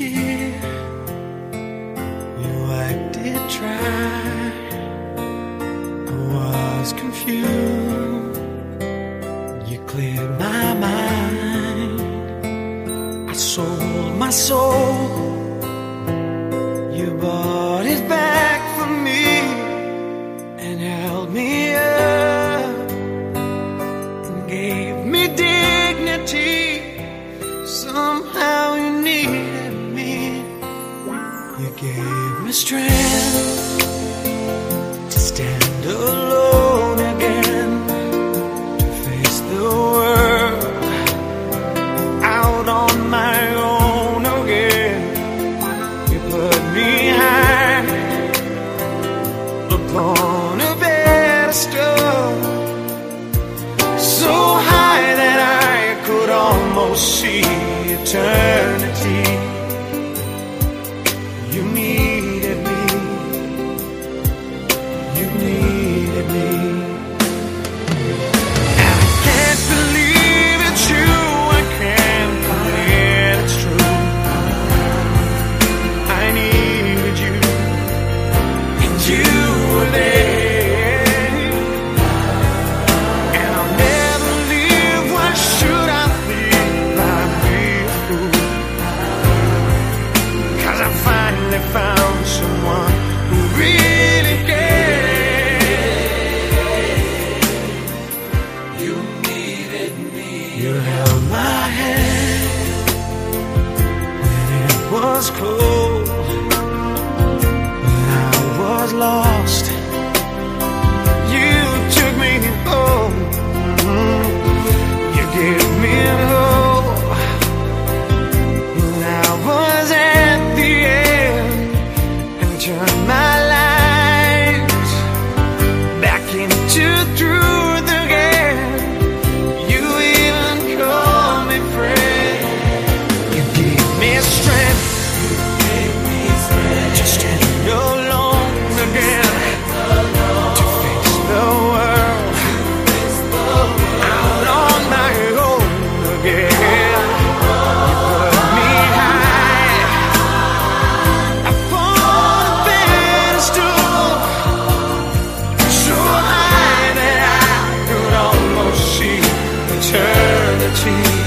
dear, you acted dry. I was confused. You cleared my mind. I sold my soul. You bought. a strength to stand alone again to face the world out on my own again. You put me high upon a pedestal so high that I could almost see eternity. me. 去。